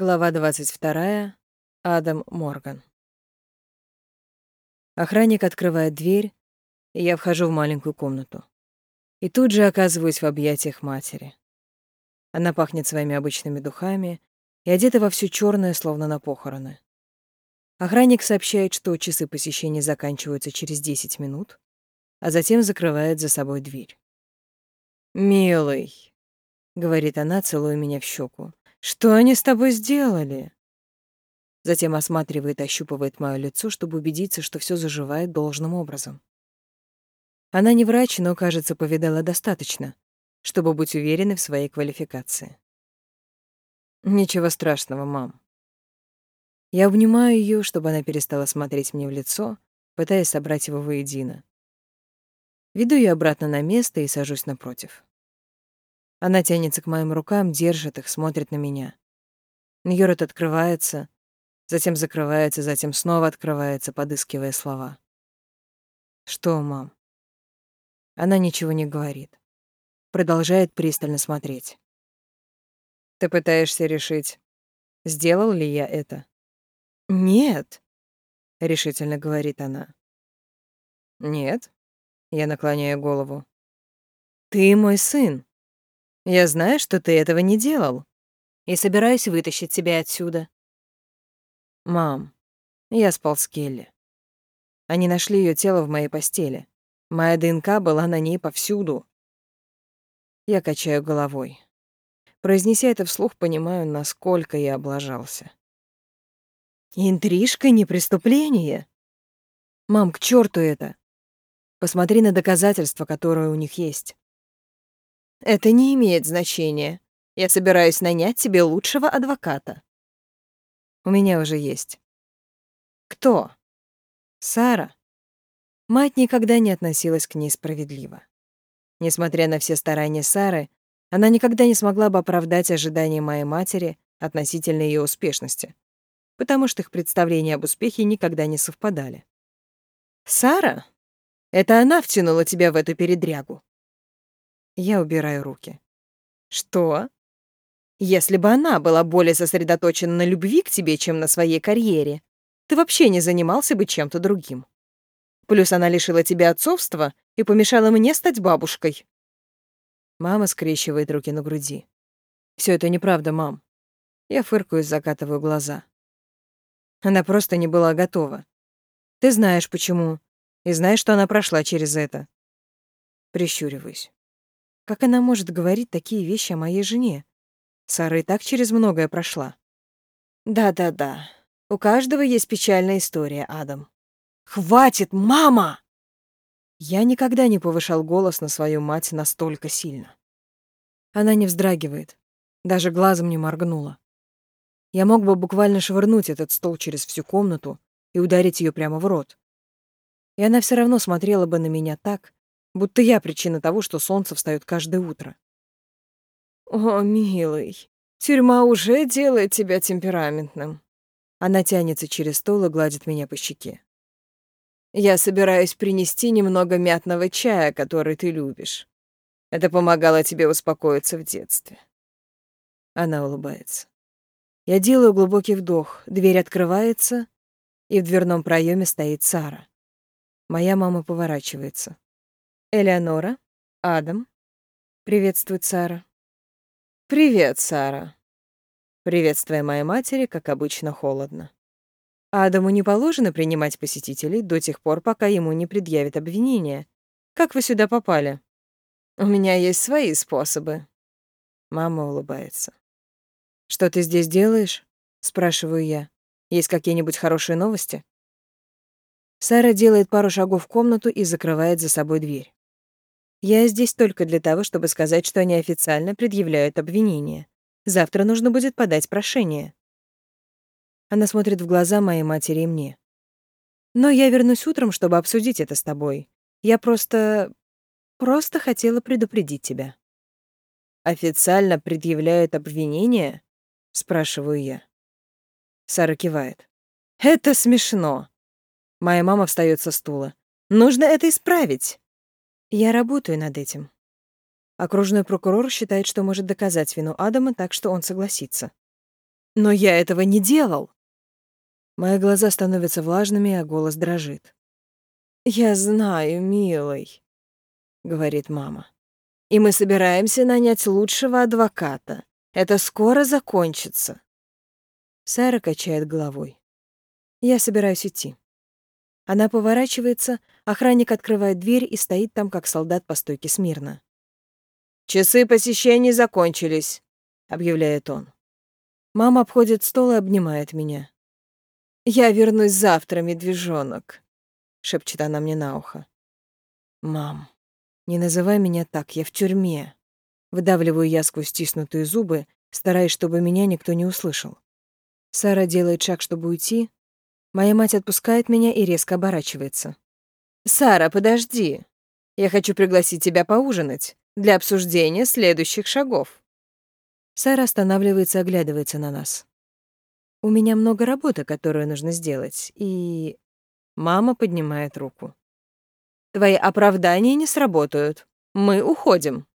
Глава 22. Адам Морган. Охранник открывает дверь, и я вхожу в маленькую комнату. И тут же оказываюсь в объятиях матери. Она пахнет своими обычными духами и одета во всё чёрное, словно на похороны. Охранник сообщает, что часы посещения заканчиваются через 10 минут, а затем закрывает за собой дверь. «Милый», — говорит она, целуя меня в щеку, что они с тобой сделали? Затем осматривает и ощупывает моё лицо, чтобы убедиться, что всё заживает должным образом. Она не врач, но, кажется, повидала достаточно, чтобы быть уверенной в своей квалификации. Ничего страшного, мам. Я обнимаю её, чтобы она перестала смотреть мне в лицо, пытаясь собрать его воедино. Веду её обратно на место и сажусь напротив. Она тянется к моим рукам, держит их, смотрит на меня. Её рот открывается, затем закрывается, затем снова открывается, подыскивая слова. «Что, мам?» Она ничего не говорит. Продолжает пристально смотреть. «Ты пытаешься решить, сделал ли я это?» «Нет», — решительно говорит она. «Нет?» — я наклоняю голову. «Ты мой сын. Я знаю, что ты этого не делал. И собираюсь вытащить тебя отсюда. Мам, я спал с Келли. Они нашли ее тело в моей постели. Моя ДНК была на ней повсюду. Я качаю головой. Произнеся это вслух, понимаю, насколько я облажался. Интрижка не преступление. Мам, к черту это. Посмотри на доказательства, которые у них есть. Это не имеет значения. Я собираюсь нанять тебе лучшего адвоката. У меня уже есть. Кто? Сара. Мать никогда не относилась к ней справедливо. Несмотря на все старания Сары, она никогда не смогла бы оправдать ожидания моей матери относительно ее успешности, потому что их представления об успехе никогда не совпадали. «Сара? Это она втянула тебя в эту передрягу?» Я убираю руки. Что? Если бы она была более сосредоточена на любви к тебе, чем на своей карьере, ты вообще не занимался бы чем-то другим. Плюс она лишила тебя отцовства и помешала мне стать бабушкой. Мама скрещивает руки на груди. Все это неправда, мам. Я фыркаю и закатываю глаза. Она просто не была готова. Ты знаешь почему. И знаешь, что она прошла через это. Прищуриваюсь. Как она может говорить такие вещи о моей жене? Сара и так через многое прошла. Да-да-да. У каждого есть печальная история, Адам. Хватит, мама! Я никогда не повышал голос на свою мать настолько сильно. Она не вздрагивает, даже глазом не моргнула. Я мог бы буквально швырнуть этот стол через всю комнату и ударить ее прямо в рот. И она все равно смотрела бы на меня так, будто я причина того, что солнце встаёт каждое утро. «О, милый, тюрьма уже делает тебя темпераментным». Она тянется через стол и гладит меня по щеке. «Я собираюсь принести немного мятного чая, который ты любишь. Это помогало тебе успокоиться в детстве». Она улыбается. Я делаю глубокий вдох, дверь открывается, и в дверном проеме стоит Сара. Моя мама поворачивается. Элеонора, Адам. Приветствует Сара. Привет, Сара. Приветствие моей матери, как обычно, холодно. Адаму не положено принимать посетителей до тех пор, пока ему не предъявят обвинения. Как вы сюда попали? У меня есть свои способы. Мама улыбается. Что ты здесь делаешь? спрашиваю я. Есть какие-нибудь хорошие новости? Сара делает пару шагов в комнату и закрывает за собой дверь. Я здесь только для того, чтобы сказать, что они официально предъявляют обвинение. Завтра нужно будет подать прошение. Она смотрит в глаза моей матери и мне. Но я вернусь утром, чтобы обсудить это с тобой. Я просто... просто хотела предупредить тебя. Официально предъявляют обвинение? Спрашиваю я. Сара кивает. Это смешно. Моя мама встает со стула. Нужно это исправить. Я работаю над этим. Окружной прокурор считает, что может доказать вину Адама, так что он согласится. Но я этого не делал. Мои глаза становятся влажными, а голос дрожит. «Я знаю, милый», — говорит мама. «И мы собираемся нанять лучшего адвоката. Это скоро закончится». Сара качает головой. Я собираюсь идти. Она поворачивается, охранник открывает дверь и стоит там, как солдат по стойке смирно. «Часы посещений закончились», — объявляет он. Мама обходит стол и обнимает меня. «Я вернусь завтра, медвежонок», — шепчет она мне на ухо. «Мам, не называй меня так, я в тюрьме». Выдавливаю я сквозь стиснутые зубы, стараясь, чтобы меня никто не услышал. Сара делает шаг, чтобы уйти. Моя мать отпускает меня и резко оборачивается. «Сара, подожди. Я хочу пригласить тебя поужинать для обсуждения следующих шагов». Сара останавливается оглядывается на нас. «У меня много работы, которую нужно сделать, и...» Мама поднимает руку. «Твои оправдания не сработают. Мы уходим».